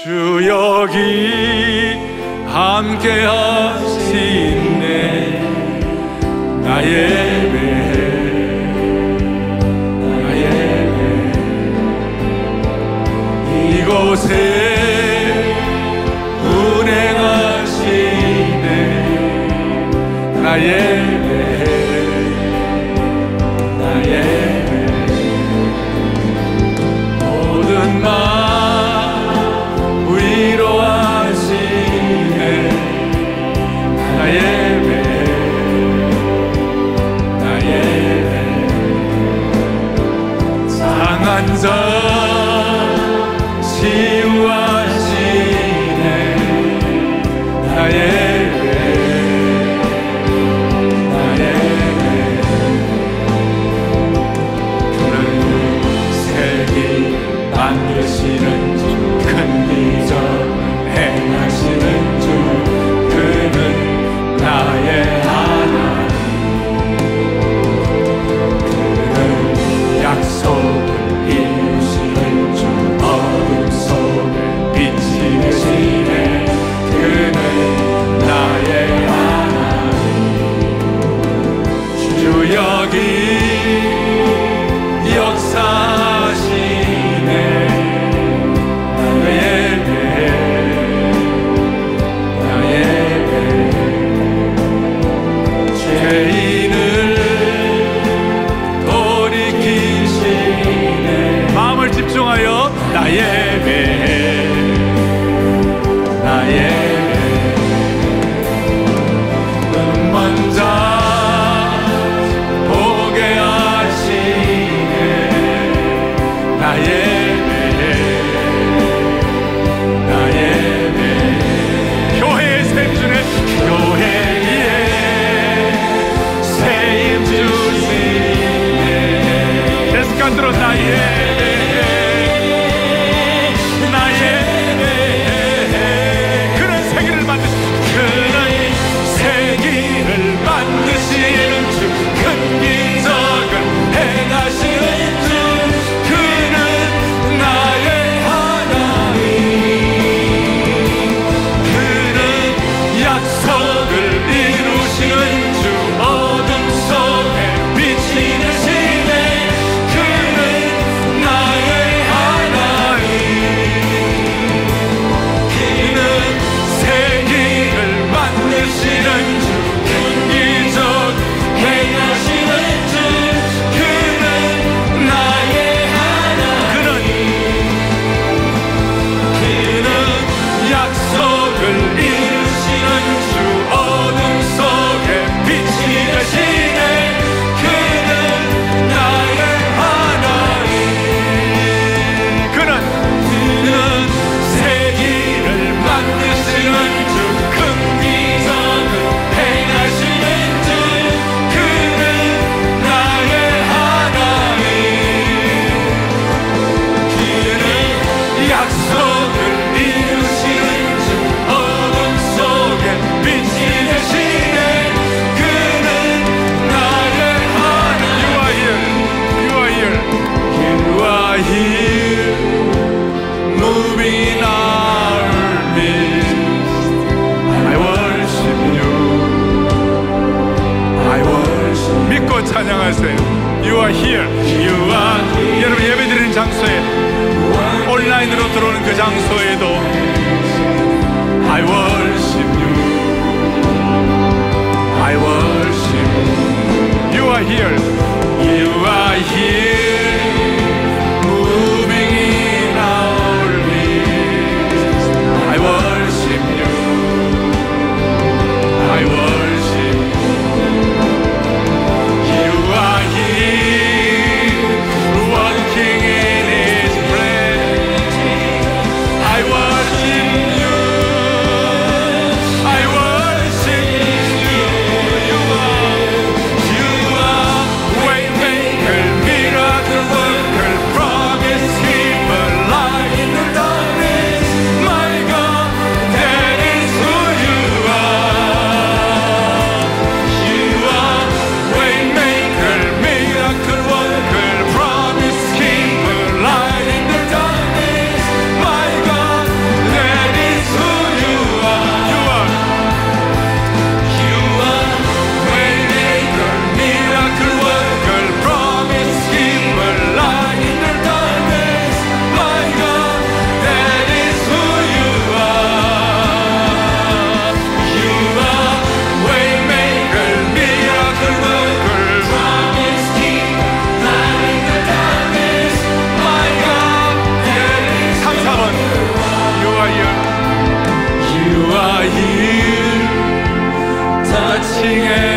주 여기 함께하 여기 말씀하세요. You are here. You are. 여러분 예배 드리는 장소에 온라인으로 들어오는 그 장소에도 I worship you. I worship you. You are here. are here, touching